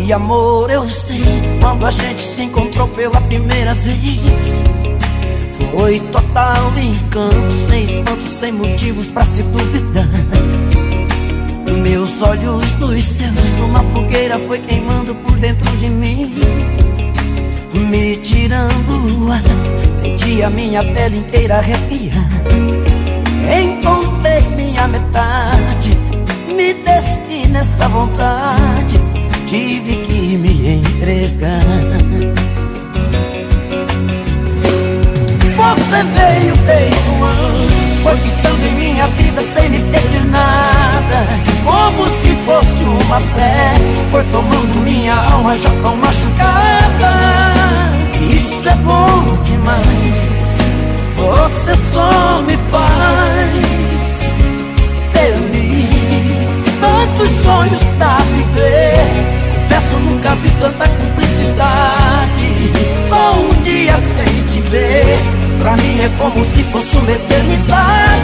de amor eu sei. Quando a gente se encontrou pela primeira vez Foi total encanto Sem espanto, sem motivos pra se duvidar. Meus olhos nos seus Uma fogueira foi queimando por dentro de mim. Me tirando o ar Senti a minha pele inteira arrepiar. Encontrei minha metade Me despi nessa vontade tive que me entregar. Você veio feito um anjo, foi ficando em minha vida sem me pedir nada. Como se fosse uma prece, foi tomando minha alma já tão machucada. Isso é bom demais, você só me faz feliz. Tantos sonhos pra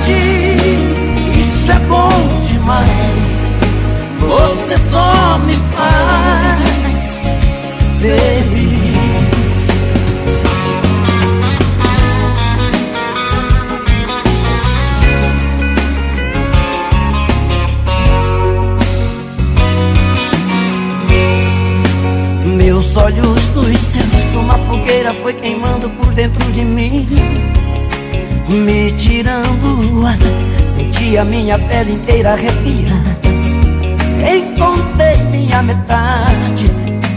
Isso é bom demais. Você só me faz feliz. Olhos nos céus Uma fogueira foi queimando por dentro de mim Me tirando Senti a minha pele inteira arrepiar. Encontrei minha metade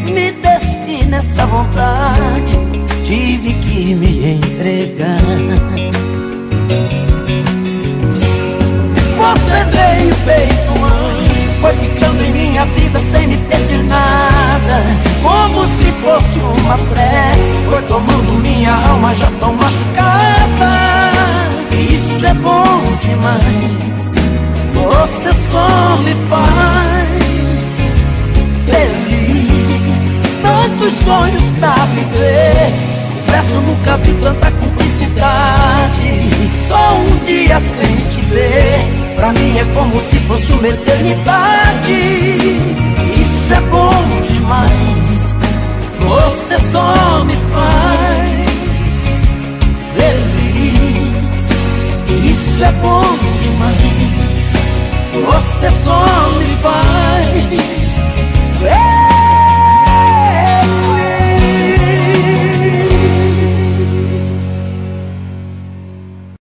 Me despi nessa vontade. Tive que me entregar. Você veio feito um anjo Foi ficando em minha vida sem me pedir nada me faz feliz. Tantos sonhos pra viver. Confesso nunca vi tanta cumplicidade. Só um dia sem te ver. Pra mim é como se fosse uma eternidade Você só me faz